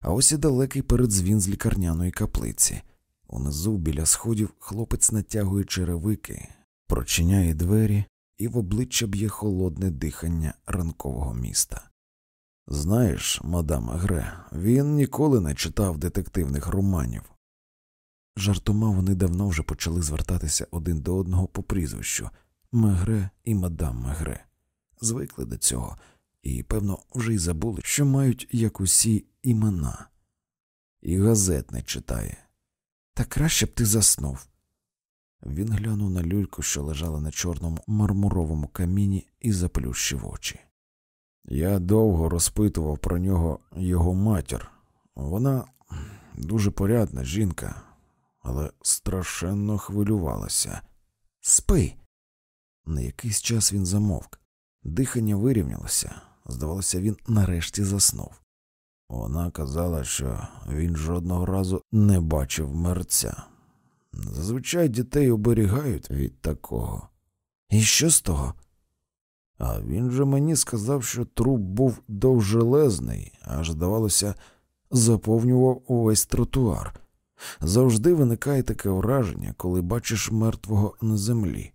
А ось і далекий передзвін з лікарняної каплиці. Унизу біля сходів хлопець натягує черевики, прочиняє двері, і в обличчя б'є холодне дихання ранкового міста. Знаєш, мадам Гре, він ніколи не читав детективних романів. Жартома вони давно вже почали звертатися один до одного по прізвищу Мегре і мадам Мегре. Звикли до цього і, певно, вже й забули, що мають як усі імена. І газет не читає. Та краще б ти заснув. Він глянув на люльку, що лежала на чорному мармуровому каміні, і заплющив очі. Я довго розпитував про нього його матір. Вона дуже порядна жінка, але страшенно хвилювалася. Спи. На якийсь час він замовк. Дихання вирівнялося. Здавалося, він нарешті заснув. Вона казала, що він жодного разу не бачив мерця. Зазвичай дітей оберігають від такого. І що з того? А він же мені сказав, що труп був довжелезний, аж, здавалося, заповнював увесь тротуар. Завжди виникає таке враження, коли бачиш мертвого на землі.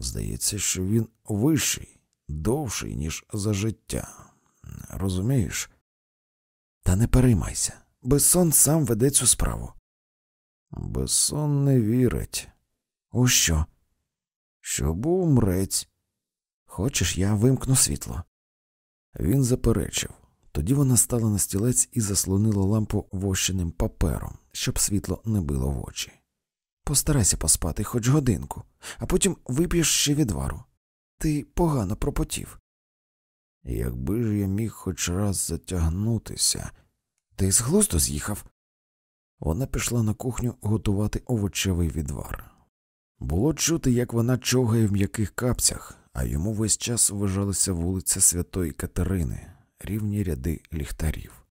Здається, що він вищий, довший, ніж за життя. Розумієш? Та не переймайся. Бессон сам веде цю справу. Бессон не вірить. У що? Що був мрець. Хочеш, я вимкну світло. Він заперечив. Тоді вона стала на стілець і заслонила лампу вощеним папером, щоб світло не било в очі. Постарайся поспати хоч годинку, а потім вип'єш ще відвару. Ти погано пропотів. Якби ж я міг хоч раз затягнутися, ти з глузду з'їхав. Вона пішла на кухню готувати овочевий відвар. Було чути, як вона чогає в м'яких капцях, а йому весь час вважалася вулиця Святої Катерини, рівні ряди ліхтарів.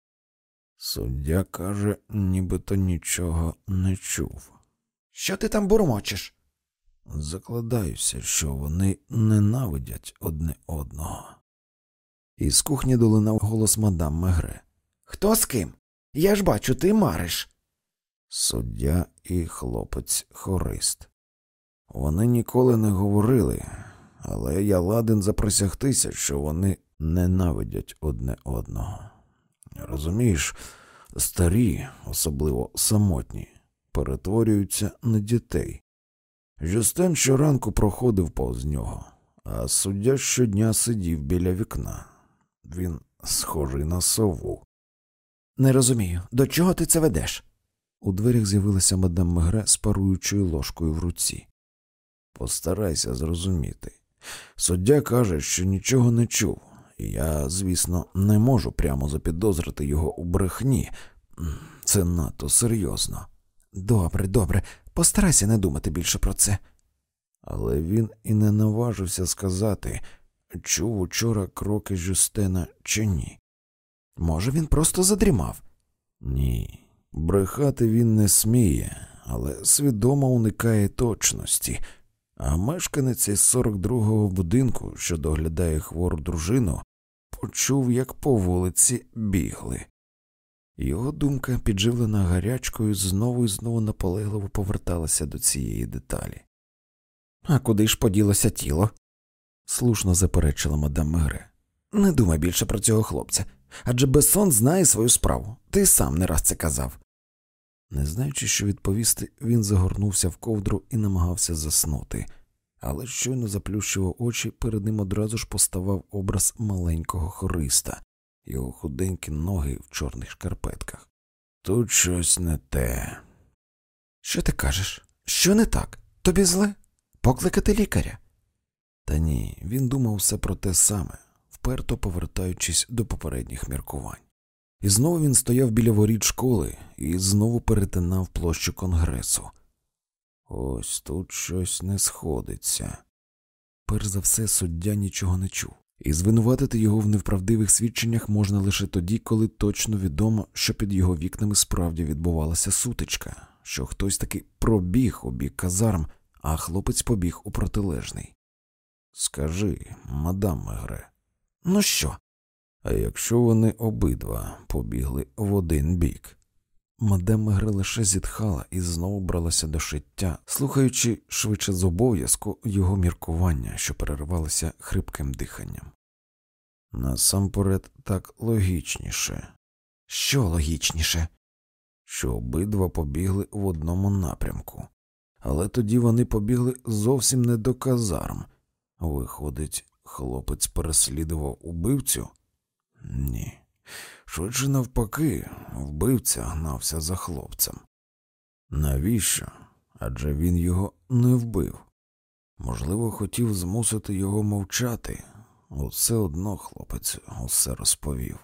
Суддя каже, нібито нічого не чув. Що ти там бурмочеш? Закладаюся, що вони ненавидять одне одного. Із кухні долинав голос мадам Мегре. Хто з ким? Я ж бачу, ти мариш. Суддя і хлопець хорист. Вони ніколи не говорили, але я ладен заприсягтися, що вони ненавидять одне одного. Розумієш, старі, особливо самотні, перетворюються на дітей. Жюстен щоранку проходив повз нього, а суддя щодня сидів біля вікна. Він схожий на сову. Не розумію, до чого ти це ведеш? У дверях з'явилася мадам Мегре з паруючою ложкою в руці. Постарайся зрозуміти. Суддя каже, що нічого не чув, і я, звісно, не можу прямо запідозрити його у брехні. Це надто серйозно. Добре, добре, постарайся не думати більше про це. Але він і не наважився сказати, чув учора кроки Жюстена чи ні. Може, він просто задрімав? Ні. Брехати він не сміє, але свідомо уникає точності. А мешканець із 42-го будинку, що доглядає хвору дружину, почув, як по вулиці бігли. Його думка, підживлена гарячкою, знову і знову наполегливо поверталася до цієї деталі. А куди ж поділося тіло? слушно заперечила мадам Мегре. Не думай більше про цього хлопця, адже Бессон знає свою справу, ти сам не раз це казав. Не знаючи, що відповісти, він загорнувся в ковдру і намагався заснути, але щойно заплющував очі, перед ним одразу ж поставав образ маленького хориста, його худенькі ноги в чорних шкарпетках. Тут щось не те. Що ти кажеш? Що не так? Тобі зле? Покликати лікаря? Та ні, він думав все про те саме, вперто повертаючись до попередніх міркувань. І знову він стояв біля воріт школи і знову перетинав площу конгресу. Ось тут щось не сходиться. Перш за все, суддя нічого не чув, і звинуватити його в невправдивих свідченнях можна лише тоді, коли точно відомо, що під його вікнами справді відбувалася сутичка, що хтось таки пробіг у бік казарм, а хлопець побіг у протилежний. Скажи, мадам Мегре, ну що? А якщо вони обидва побігли в один бік? Мадам Мегре лише зітхала і знову бралася до шиття, слухаючи швидше з обов'язку його міркування, що переривалося хрипким диханням. Насамперед так логічніше. Що логічніше? Що обидва побігли в одному напрямку, але тоді вони побігли зовсім не до казарм. Виходить, хлопець переслідував убивцю? Ні. Швидше навпаки, вбивця гнався за хлопцем. Навіщо? Адже він його не вбив. Можливо, хотів змусити його мовчати, Усе одно хлопець усе розповів,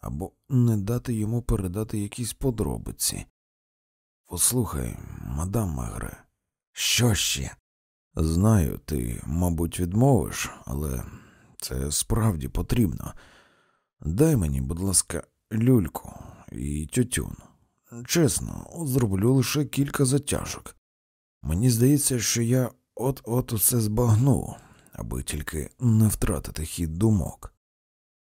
або не дати йому передати якісь подробиці. Послухай, мадам Мегре, що ще? Знаю, ти, мабуть, відмовиш, але це справді потрібно. Дай мені, будь ласка, люльку і тютюн. Чесно, зроблю лише кілька затяжок. Мені здається, що я от-от усе збагну, аби тільки не втратити хід думок.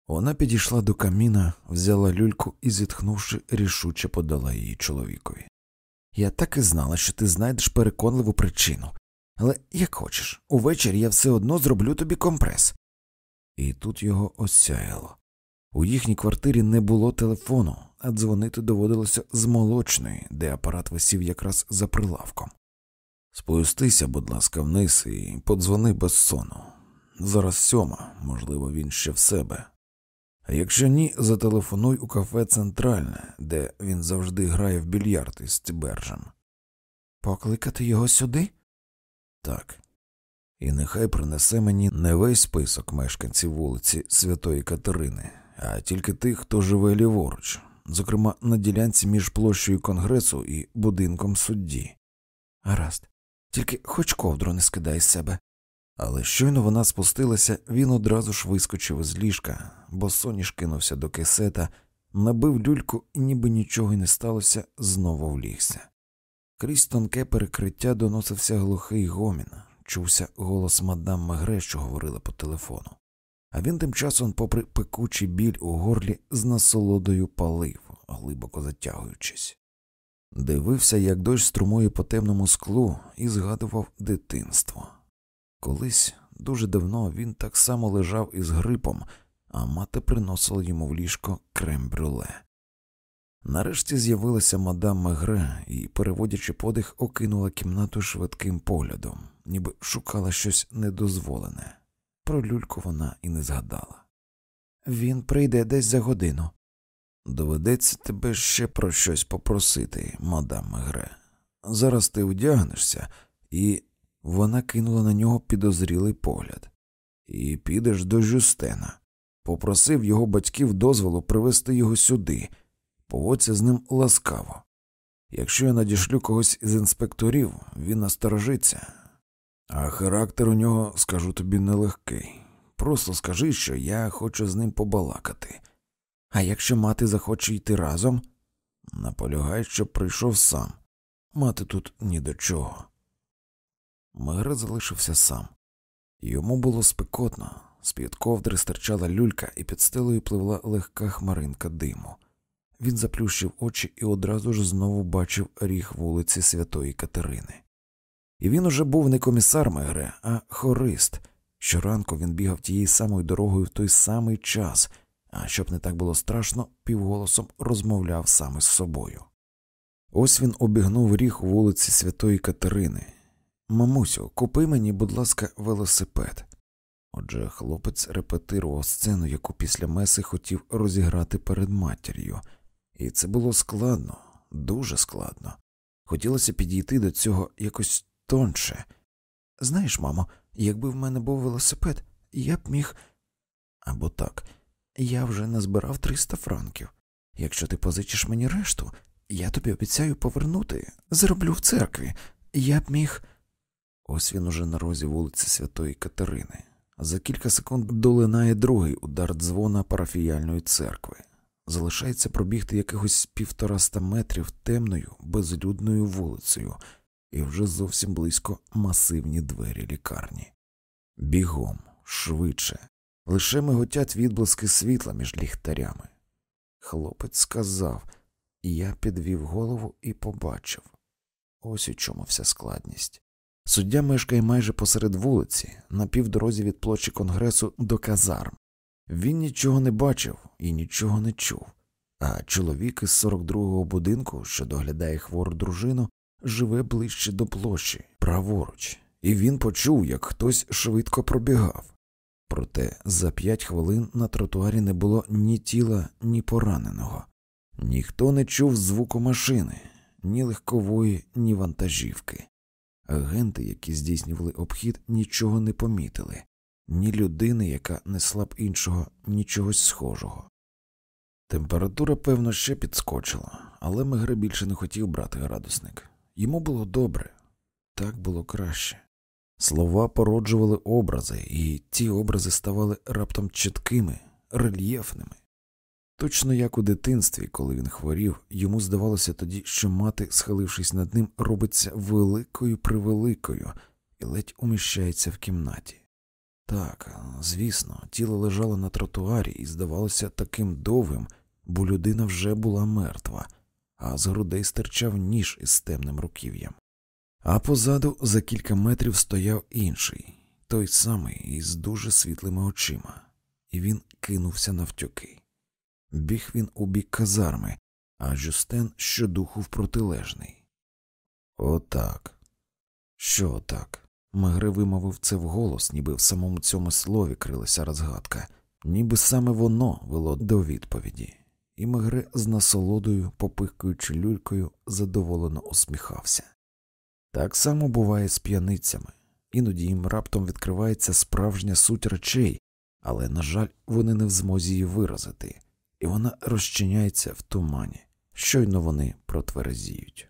Вона підійшла до каміна, взяла люльку і, зітхнувши, рішуче подала її чоловікові. Я так і знала, що ти знайдеш переконливу причину, але як хочеш, увечері я все одно зроблю тобі компрес. І тут його осяяло. У їхній квартирі не було телефону, а дзвонити доводилося з молочної, де апарат висів якраз за прилавком. Спустися, будь ласка, вниз і подзвони без сону. Зараз сьома, можливо, він ще в себе. А якщо ні, зателефонуй у кафе Центральне, де він завжди грає в більярд із Тибержем. Покликати його сюди? Так. І нехай принесе мені не весь список мешканців вулиці Святої Катерини, а тільки тих, хто живе ліворуч, зокрема на ділянці між площею Конгресу і будинком судді. Гаразд. Тільки хоч ковдру не скидай з себе. Але щойно вона спустилася, він одразу ж вискочив із ліжка, бо соніш кинувся до кисета, набив люльку і, ніби нічого й не сталося, знову влігся. Крізь тонке перекриття доносився глухий гомін, чувся голос мадам Мегре, що говорила по телефону. А він тим часом, попри пекучий біль у горлі, з насолодою палив, глибоко затягуючись. Дивився, як дощ струмує по темному склу, і згадував дитинство. Колись дуже давно він так само лежав із грипом, а мати приносила йому в ліжко крем брюле. Нарешті з'явилася мадам Мегре і, переводячи подих, окинула кімнату швидким поглядом, ніби шукала щось недозволене. Про люльку вона і не згадала. Він прийде десь за годину, Доведеться тебе ще про щось попросити, мадам Мегре. Зараз ти вдягнешся, і вона кинула на нього підозрілий погляд. І підеш до Жюстена. Попросив його батьків дозволу привезти його сюди, поводься з ним ласкаво. Якщо я надішлю когось із інспекторів, він насторожиться, а характер у нього, скажу тобі, нелегкий. Просто скажи, що я хочу з ним побалакати. А якщо мати захоче йти разом, наполягай, щоб прийшов сам. Мати тут ні до чого. Мегре залишився сам. Йому було спекотно, з під ковдри стирчала люлька, і під стелею пливла легка хмаринка диму. Він заплющив очі і одразу ж знову бачив ріг вулиці Святої Катерини. І він уже був не комісар Мегре, а хорист. Щоранку він бігав тією самою дорогою в той самий час а щоб не так було страшно, півголосом розмовляв саме з собою. Ось він обігнув ріг у вулиці Святої Катерини. Мамусю, купи мені, будь ласка, велосипед. Отже, хлопець репетирував сцену, яку після меси хотів розіграти перед матір'ю, і це було складно, дуже складно. Хотілося підійти до цього якось тонше. Знаєш, мамо, якби в мене був велосипед, я б міг. Або так, я вже назбирав 300 франків. Якщо ти позичиш мені решту, я тобі обіцяю повернути, зроблю в церкві. Я б міг. Ось він уже на розі вулиці Святої Катерини. За кілька секунд долинає другий удар дзвона парафіяльної церкви. Залишається пробігти якихось півтораста метрів темною, безлюдною вулицею, і вже зовсім близько масивні двері лікарні. Бігом, швидше, лише миготять відблиски світла між ліхтарями. Хлопець сказав, і я підвів голову і побачив ось у чому вся складність. Суддя мешкає майже посеред вулиці, на півдорозі від площі конгресу до казарм. Він нічого не бачив і нічого не чув, а чоловік із 42-го будинку, що доглядає хвору дружину, живе ближче до площі, праворуч, і він почув, як хтось швидко пробігав. Проте за п'ять хвилин на тротуарі не було ні тіла, ні пораненого, ніхто не чув звуку машини, ні легкової, ні вантажівки. Агенти, які здійснювали обхід, нічого не помітили, ні людини, яка несла б іншого, нічогось схожого. Температура, певно, ще підскочила, але Мегре більше не хотів брати градусник. Йому було добре, так було краще. Слова породжували образи, і ті образи ставали раптом чіткими, рельєфними. Точно як у дитинстві, коли він хворів, йому здавалося тоді, що мати, схилившись над ним, робиться великою превеликою і ледь уміщається в кімнаті. Так, звісно, тіло лежало на тротуарі і здавалося таким довгим, бо людина вже була мертва, а з грудей стирчав ніж із темним руків'ям. А позаду за кілька метрів стояв інший, той самий із дуже світлими очима, і він кинувся навтюки. Біг він у бік казарми, а Жюстен щодуху в протилежний. Отак. Що отак? Мегре вимовив це вголос, ніби в самому цьому слові крилася розгадка, ніби саме воно вело до відповіді, і Мегре з насолодою, попихкуючи люлькою, задоволено усміхався. Так само буває з п'яницями, іноді їм раптом відкривається справжня суть речей, але, на жаль, вони не в змозі її виразити, і вона розчиняється в тумані, щойно вони протверезіють.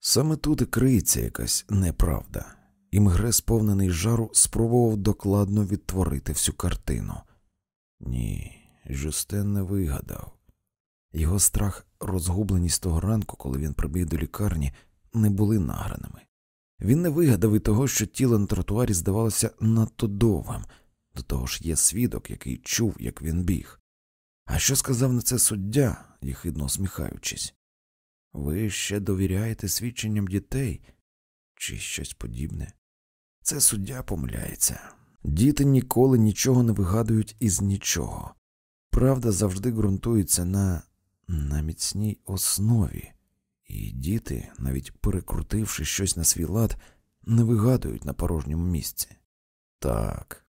Саме тут і криється якась неправда, і Мгре, сповнений жару, спробував докладно відтворити всю картину. Ні, Жюстен не вигадав. Його страх, розгубленість того ранку, коли він прибіг до лікарні, не були награними. Він не вигадав і того, що тіло на тротуарі здавалося надто довгим, до того ж є свідок, який чув, як він біг. А що сказав на це суддя, єхидно усміхаючись? Ви ще довіряєте свідченням дітей чи щось подібне? Це суддя помиляється. Діти ніколи нічого не вигадують із нічого. Правда завжди ґрунтується на, на міцній основі, і діти, навіть перекрутивши щось на свій лад, не вигадують на порожньому місці. Так,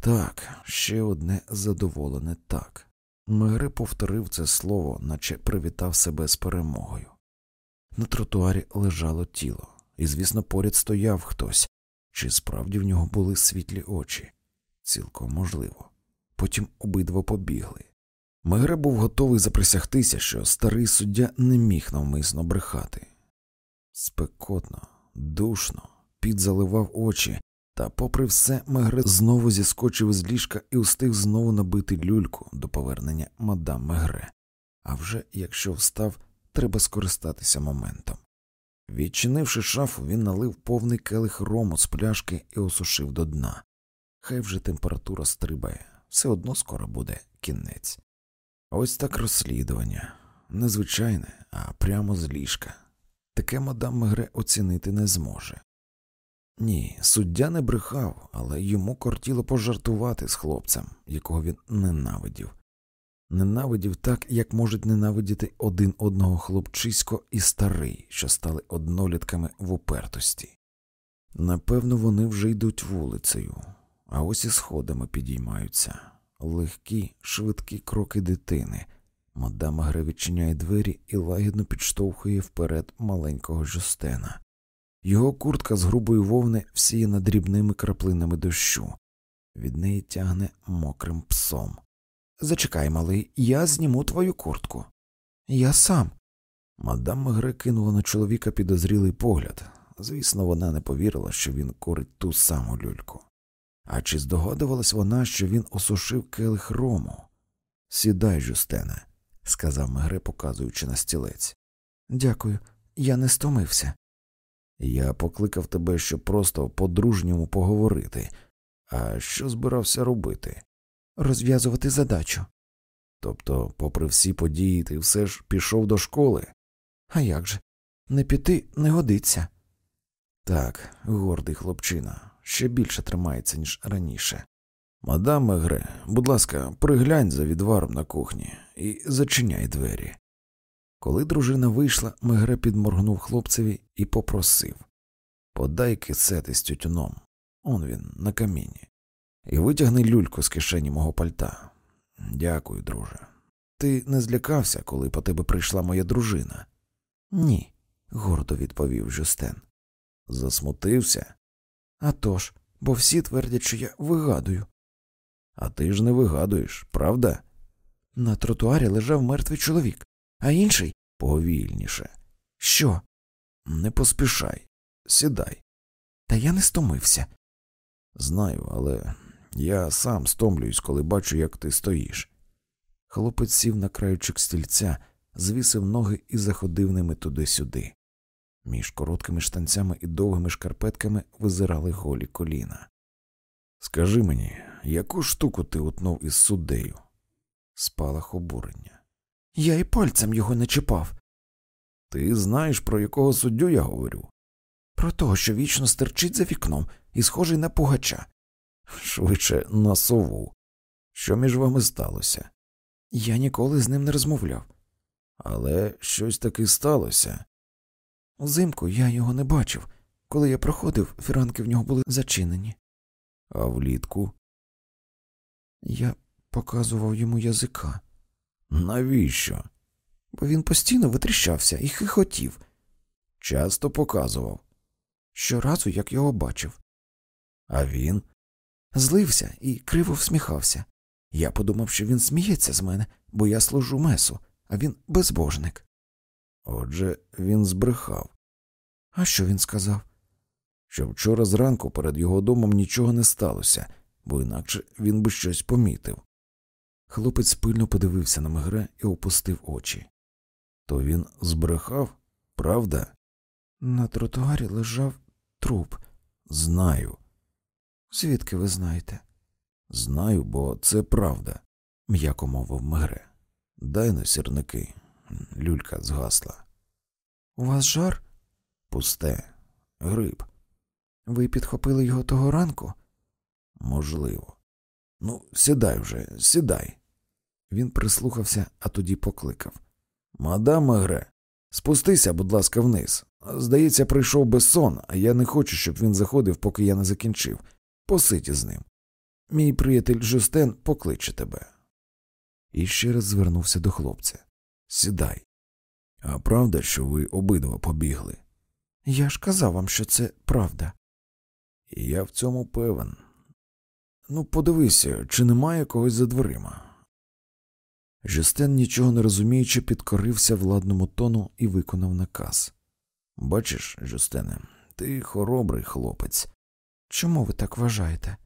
так, ще одне задоволене так. Мегре повторив це слово, наче привітав себе з перемогою. На тротуарі лежало тіло, і, звісно, поряд стояв хтось, чи справді в нього були світлі очі? Цілком можливо. Потім обидва побігли. Мегре був готовий заприсягтися, що старий суддя не міг навмисно брехати. Спекотно, душно, під заливав очі, та, попри все, Мегре знову зіскочив з ліжка і устиг знову набити люльку до повернення мадам Мегре. А вже якщо встав, треба скористатися моментом. Відчинивши шафу, він налив повний келих рому з пляшки і осушив до дна. Хай вже температура стрибає, все одно скоро буде кінець. Ось так розслідування незвичайне, а прямо з ліжка. Таке мадам Мегре оцінити не зможе. Ні, суддя не брехав, але йому кортіло пожартувати з хлопцем, якого він ненавидів. Ненавидів так, як можуть ненавидіти один одного хлопчисько і старий, що стали однолітками в упертості. Напевно, вони вже йдуть вулицею, а ось і сходами підіймаються легкі, швидкі кроки дитини. Мадам Гре відчиняє двері і лагідно підштовхує вперед маленького Жостена. Його куртка з грубої вовни всіяна дрібними краплинами дощу, від неї тягне мокрим псом. Зачекай, малий, я зніму твою куртку. Я сам. Мадам Мегре кинула на чоловіка підозрілий погляд. Звісно, вона не повірила, що він курить ту саму люльку. А чи здогадувалась вона, що він осушив келих рому? Сідай, Жустене, сказав Мегре, показуючи на стілець. Дякую, я не стомився. Я покликав тебе, щоб просто по дружньому поговорити, А що збирався робити? Розв'язувати задачу. Тобто, попри всі події, ти все ж пішов до школи? А як же? Не піти не годиться. Так, гордий хлопчина, ще більше тримається, ніж раніше. Мадам Мегре, будь ласка, приглянь за відваром на кухні і зачиняй двері. Коли дружина вийшла, Мегре підморгнув хлопцеві і попросив Подай кисети з тютюном, он він, на каміні, і витягни люльку з кишені мого пальта. Дякую, друже. Ти не злякався, коли по тебе прийшла моя дружина? Ні, гордо відповів Жюстен. Засмутився? «А тож, бо всі твердять, що я вигадую. А ти ж не вигадуєш, правда? На тротуарі лежав мертвий чоловік, а інший повільніше. Що? Не поспішай, сідай. Та я не стомився. Знаю, але я сам стомлююсь, коли бачу, як ти стоїш. Хлопець сів на краючок стільця, звісив ноги і заходив ними туди-сюди. Між короткими штанцями і довгими шкарпетками визирали голі коліна. Скажи мені, яку штуку ти утнув із суддею? Спалах обурення. Я і пальцем його не чіпав. Ти знаєш, про якого суддю я говорю? Про того, що вічно стерчить за вікном і схожий на пугача. Швидше на сову. Що між вами сталося? Я ніколи з ним не розмовляв. Але щось таки сталося. Взимку я його не бачив. Коли я проходив, фіранки в нього були зачинені. А влітку? Я показував йому язика. Навіщо? Бо він постійно витріщався і хихотів. Часто показував. Щоразу, як його бачив. А він злився і криво всміхався. Я подумав, що він сміється з мене, бо я служу месу, а він безбожник. Отже, він збрехав. А що він сказав? Що вчора зранку перед його домом нічого не сталося, бо інакше він би щось помітив. Хлопець пильно подивився на Мегре і опустив очі. То він збрехав, правда? На тротуарі лежав труп. Знаю. Звідки ви знаєте? Знаю, бо це правда, м'яко мовив Мегре. Дай на сірники. Люлька згасла. У вас жар? Пусте, гриб. Ви підхопили його того ранку? Можливо. Ну, сідай вже, сідай. Він прислухався, а тоді покликав. Мадам Мегре, спустися, будь ласка, вниз. Здається, прийшов безсон, а я не хочу, щоб він заходив, поки я не закінчив. Посидь із ним. Мій приятель Жустен покличе тебе. І ще раз звернувся до хлопця. Сідай. А правда, що ви обидва побігли? Я ж казав вам, що це правда. І я в цьому певен. Ну, подивися, чи немає когось за дверима. Жестен, нічого не розуміючи, підкорився владному тону і виконав наказ. Бачиш, Жустене, ти хоробрий хлопець. Чому ви так вважаєте?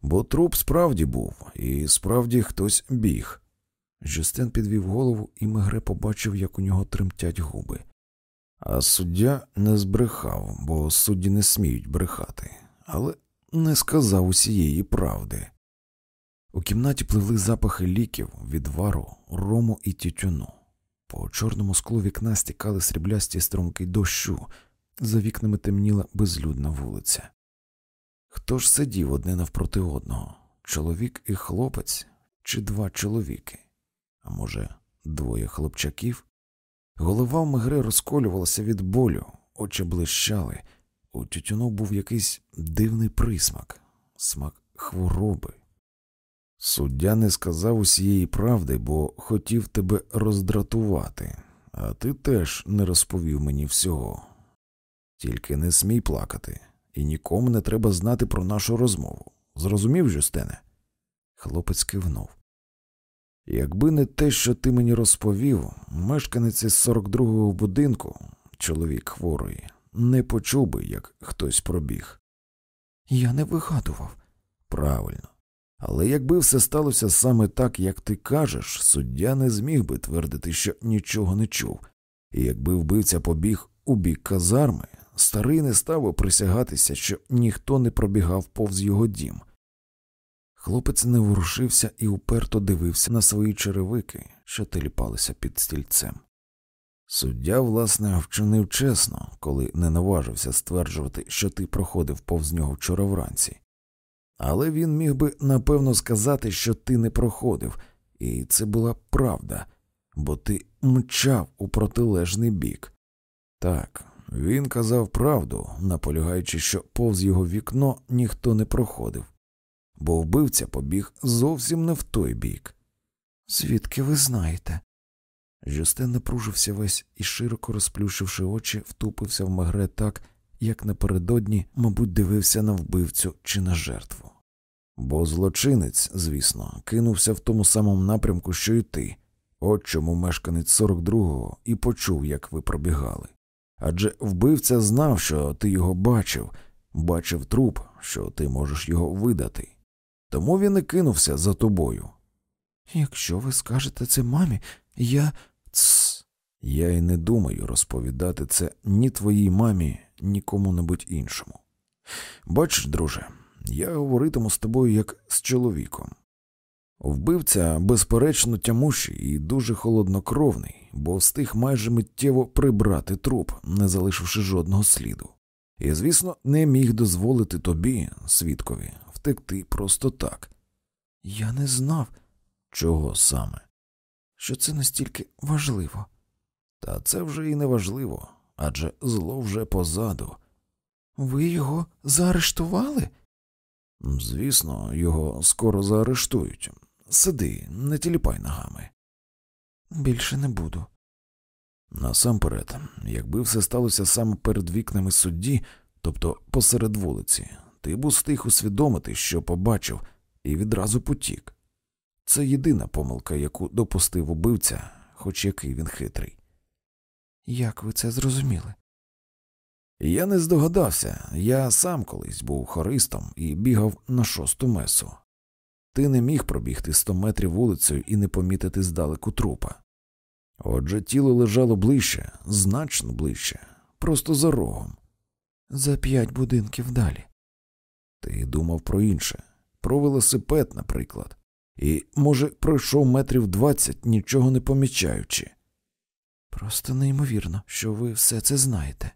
Бо труп справді був, і справді хтось біг. Жюстен підвів голову, і Мегре побачив, як у нього тремтять губи. А суддя не збрехав, бо судді не сміють брехати, але не сказав усієї правди. У кімнаті пливли запахи ліків, відвару, рому і тютюну. По чорному склу вікна стікали сріблясті струмки дощу, за вікнами темніла безлюдна вулиця. Хто ж сидів одне навпроти одного чоловік і хлопець, чи два чоловіки, а може, двоє хлопчаків? Голова в Мегре розколювалася від болю, очі блищали, у тютюну був якийсь дивний присмак, смак хвороби. Суддя не сказав усієї правди, бо хотів тебе роздратувати, а ти теж не розповів мені всього. Тільки не смій плакати, і нікому не треба знати про нашу розмову. Зрозумів, Жюстене? Хлопець кивнув. Якби не те, що ти мені розповів, мешканець із 42-го будинку, чоловік хворий, не почув би, як хтось пробіг. Я не вигадував. Правильно. Але якби все сталося саме так, як ти кажеш, суддя не зміг би твердити, що нічого не чув, і якби вбивця побіг у бік казарми, старий не став би присягатися, що ніхто не пробігав повз його дім. Хлопець не ворушився і уперто дивився на свої черевики, що теліпалися під стільцем. Суддя, власне, вчинив чесно, коли не наважився стверджувати, що ти проходив повз нього вчора вранці, але він міг би напевно сказати, що ти не проходив, і це була правда, бо ти мчав у протилежний бік. Так, він казав правду, наполягаючи, що повз його вікно ніхто не проходив, бо вбивця побіг зовсім не в той бік. Звідки ви знаєте? Жюстен напружився весь і, широко розплющивши очі, втупився в Мегре так, як напередодні, мабуть, дивився на вбивцю чи на жертву. Бо злочинець, звісно, кинувся в тому самому напрямку, що й ти, от чому мешканець 42-го і почув, як ви пробігали. Адже вбивця знав, що ти його бачив, бачив труп, що ти можеш його видати. Тому він і кинувся за тобою. Якщо ви скажете це мамі, я. Цс. Я й не думаю розповідати це ні твоїй мамі, ні кому-небудь іншому. Бачиш, друже, я говоритиму з тобою як з чоловіком. Вбивця, безперечно, тямущий і дуже холоднокровний, бо встиг майже миттєво прибрати труп, не залишивши жодного сліду. І, звісно, не міг дозволити тобі, свідкові, втекти просто так. Я не знав, чого саме, що це настільки важливо. Та це вже і не важливо, адже зло вже позаду. Ви його заарештували? Звісно, його скоро заарештують. Сиди, не тіліпай ногами. Більше не буду. Насамперед, якби все сталося саме перед вікнами судді, тобто посеред вулиці, ти б устиг усвідомити, що побачив, і відразу потік. Це єдина помилка, яку допустив убивця, хоч який він хитрий. Як ви це зрозуміли? Я не здогадався, я сам колись був хористом і бігав на шосту месу. Ти не міг пробігти сто метрів вулицею і не помітити здалеку трупа. Отже, тіло лежало ближче, значно ближче, просто за рогом. За п'ять будинків далі. Ти думав про інше, про велосипед, наприклад, і, може, пройшов метрів двадцять, нічого не помічаючи. Просто неймовірно, що ви все це знаєте.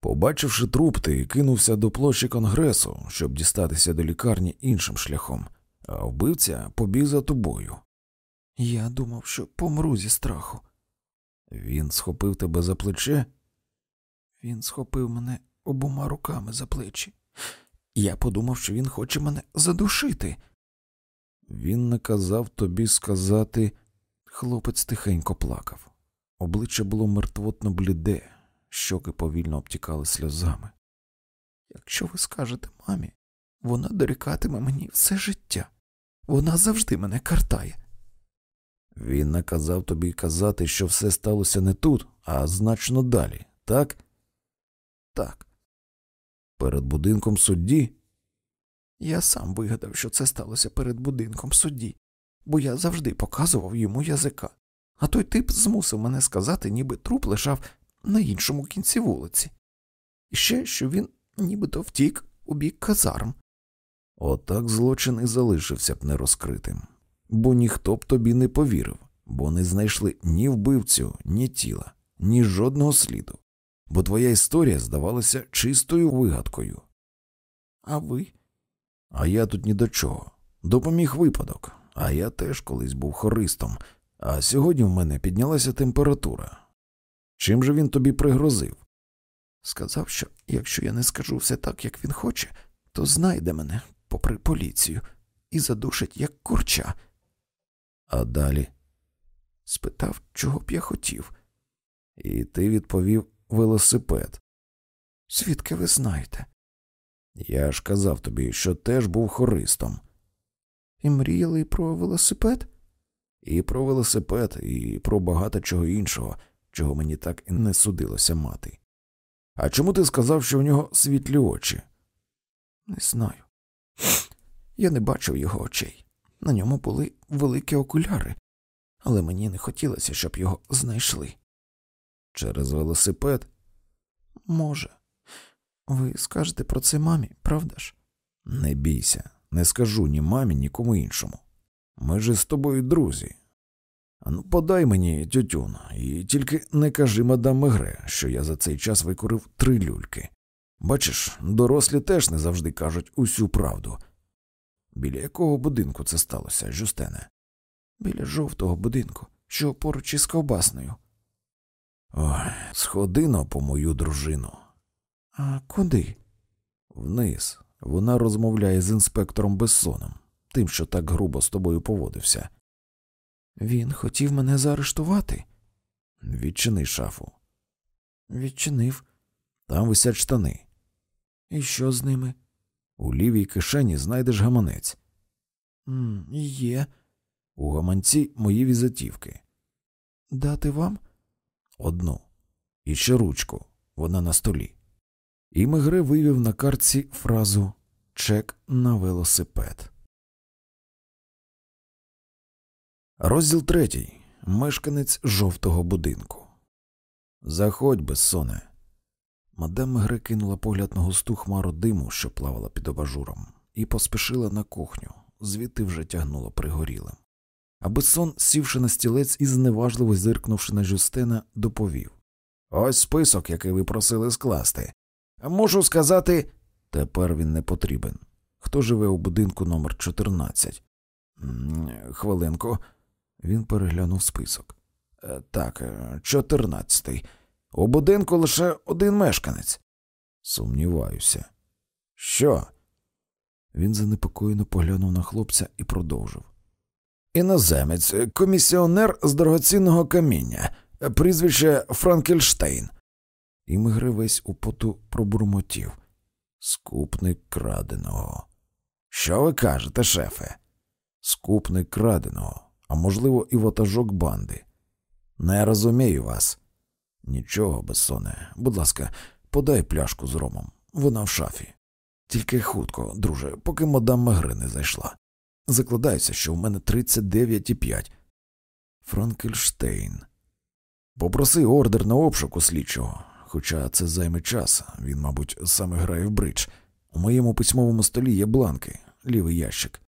Побачивши труп, ти кинувся до площі конгресу, щоб дістатися до лікарні іншим шляхом, а вбивця побіг за тобою. Я думав, що помру зі страху. Він схопив тебе за плече? Він схопив мене обома руками за плечі. Я подумав, що він хоче мене задушити. Він наказав тобі сказати. Хлопець тихенько плакав. Обличчя було мертвотно бліде, щоки повільно обтікали сльозами. Якщо ви скажете мамі, вона дорікатиме мені все життя. Вона завжди мене картає. Він наказав тобі казати, що все сталося не тут, а значно далі, так? Так. Перед будинком судді? Я сам вигадав, що це сталося перед будинком судді, бо я завжди показував йому язика, а той тип змусив мене сказати, ніби труп лежав на іншому кінці вулиці, і ще що він нібито втік у бік казарм. Отак злочин і залишився б нерозкритим, бо ніхто б тобі не повірив, бо не знайшли ні вбивцю, ні тіла, ні жодного сліду, бо твоя історія здавалася чистою вигадкою. А ви? А я тут ні до чого. Допоміг випадок, а я теж колись був хористом, а сьогодні в мене піднялася температура. Чим же він тобі пригрозив? Сказав, що якщо я не скажу все так, як він хоче, то знайде мене, попри поліцію, і задушить, як курча. А далі спитав, чого б я хотів. І ти відповів велосипед. Звідки ви знаєте? Я ж казав тобі, що теж був хористом. І мріяли про велосипед? І про велосипед, і про багато чого іншого, чого мені так і не судилося мати. А чому ти сказав, що в нього світлі очі? Не знаю. Я не бачив його очей. На ньому були великі окуляри, але мені не хотілося, щоб його знайшли. Через велосипед? Може. Ви скажете про це мамі, правда ж? Не бійся, не скажу ні мамі, ні кому іншому. Ми ж з тобою друзі. Ану, подай мені тютюн, і тільки не кажи мадам Мегре, що я за цей час викурив три люльки. Бачиш, дорослі теж не завжди кажуть усю правду. Біля якого будинку це сталося, Жюстене? Біля жовтого будинку, що поруч із ковбасною. Ой, сходи но по мою дружину. А куди? Вниз. Вона розмовляє з інспектором Бессоном, тим, що так грубо з тобою поводився. Він хотів мене заарештувати. Відчини шафу. Відчинив. Там висять штани. І що з ними? У лівій кишені знайдеш гаманець. М, Є. У гаманці мої візитівки. Дати вам? Одну. І ще ручку. Вона на столі. І Мегре вивів на картці фразу Чек на велосипед. Розділ третій. Мешканець жовтого будинку. Заходь, безсоне. Мадам Мегре кинула погляд на густу хмару диму, що плавала під абажуром, і поспішила на кухню, звідти вже тягнуло пригорілим. А Бессон, сівши на стілець і зневажливо зиркнувши на Жюстена, доповів Ось список, який ви просили скласти. Можу сказати, тепер він не потрібен. Хто живе у будинку номер 14? Хвилинку. Він переглянув список. «Е, Так, чотирнадцятий. У будинку лише один мешканець. Сумніваюся. Що? Він занепокоєно поглянув на хлопця і продовжив. Іноземець, комісіонер з дорогоцінного каміння, прізвище Франкельштейн. І весь у поту пробурмотів. Скупник краденого. Що ви кажете, шефе? Скупник краденого, а можливо, і ватажок банди. Не розумію вас. Нічого, безсоне. Будь ласка, подай пляшку з ромом. Вона в шафі. Тільки хутко, друже, поки мадам Мегре не зайшла. Закладаюся, що в мене 39,5. Франкельштейн. Попроси ордер на обшук у слідчого, хоча це займе час, він, мабуть, саме грає в бридж. У моєму письмовому столі є бланки, лівий ящик.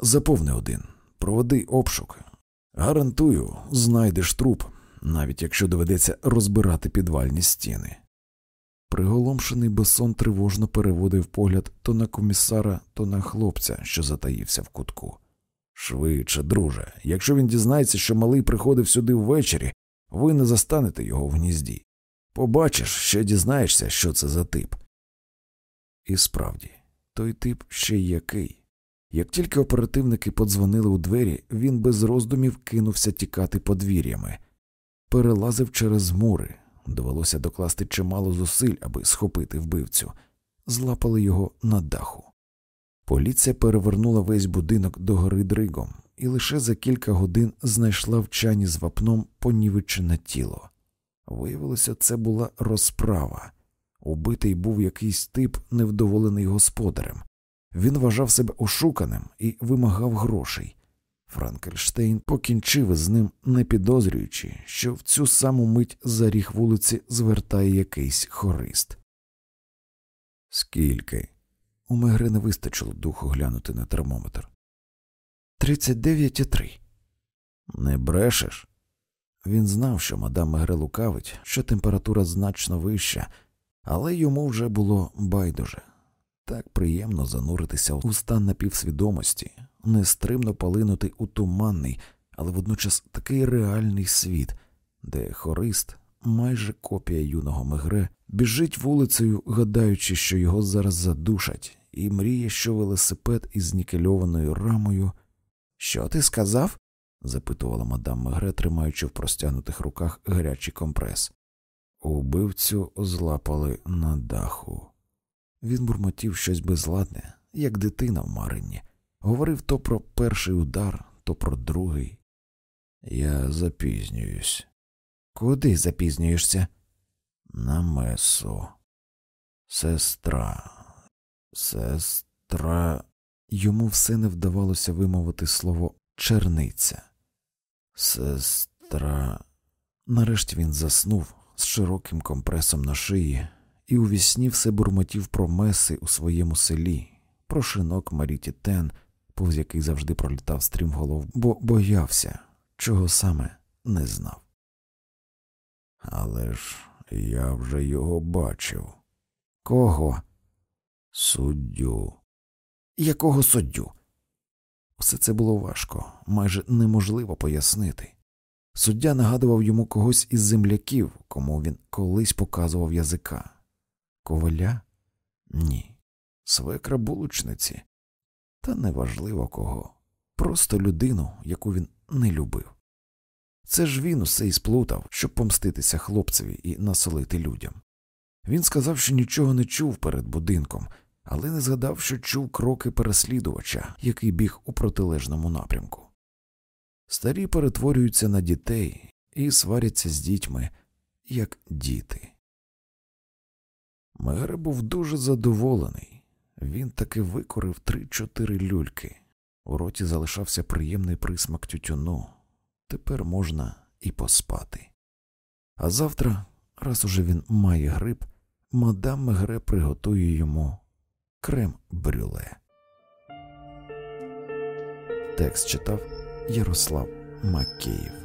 Заповни один, проведи обшук. Гарантую, знайдеш труп, навіть якщо доведеться розбирати підвальні стіни. Приголомшений Бесон тривожно переводив погляд то на комісара, то на хлопця, що затаївся в кутку. Швидше, друже, якщо він дізнається, що малий приходив сюди ввечері, ви не застанете його в гнізді. Побачиш, ще дізнаєшся, що це за тип. І справді, той тип ще який. Як тільки оперативники подзвонили у двері, він без роздумів кинувся тікати подвір'ями, перелазив через мури, довелося докласти чимало зусиль, аби схопити вбивцю, злапали його на даху. Поліція перевернула весь будинок до гори дригом і лише за кілька годин знайшла в чані з вапном понівечене тіло. Виявилося, це була розправа. Убитий був якийсь тип, невдоволений господарем. Він вважав себе ошуканим і вимагав грошей. Франкельштейн покінчив із ним, не підозрюючи, що в цю саму мить за ріг вулиці звертає якийсь хорист. Скільки? У Мегри не вистачило духу глянути на термометр. Тридцять дев'ять і три. Не брешеш? Він знав, що мадам Мегре лукавить, що температура значно вища, але йому вже було байдуже. Так приємно зануритися у стан напівсвідомості, нестримно полинути у туманний, але водночас такий реальний світ, де хорист, майже копія юного Мегре, біжить вулицею, гадаючи, що його зараз задушать, і мріє, що велосипед із нікельованою рамою. Що ти сказав? запитувала мадам Мегре, тримаючи в простягнутих руках гарячий компрес. Убивцю злапали на даху. Він бурмотів щось безладне, як дитина в Марині, говорив то про перший удар, то про другий. Я запізнююсь. Куди запізнюєшся? На месу. Сестра, сестра. Йому все не вдавалося вимовити слово черниця. Сестра. Нарешті він заснув з широким компресом на шиї і у вісні все бурмотів про меси у своєму селі, про шинок Маріті Тен, повз який завжди пролітав стрімголов, бо боявся, чого саме не знав. Але ж я вже його бачив. Кого? Суддю. Якого суддю? Все це було важко, майже неможливо пояснити. Суддя нагадував йому когось із земляків, кому він колись показував язика. Коваля? Ні. Свекра булочниці. Та неважливо кого. Просто людину, яку він не любив. Це ж він усе і сплутав, щоб помститися хлопцеві і насолити людям. Він сказав, що нічого не чув перед будинком, але не згадав, що чув кроки переслідувача, який біг у протилежному напрямку. Старі перетворюються на дітей і сваряться з дітьми, як діти. Мегре був дуже задоволений. Він таки викорив три-чотири люльки. У роті залишався приємний присмак тютюну. Тепер можна і поспати. А завтра, раз уже він має гриб, мадам Мегре приготує йому крем брюле. Текст читав Ярослав Макеїв.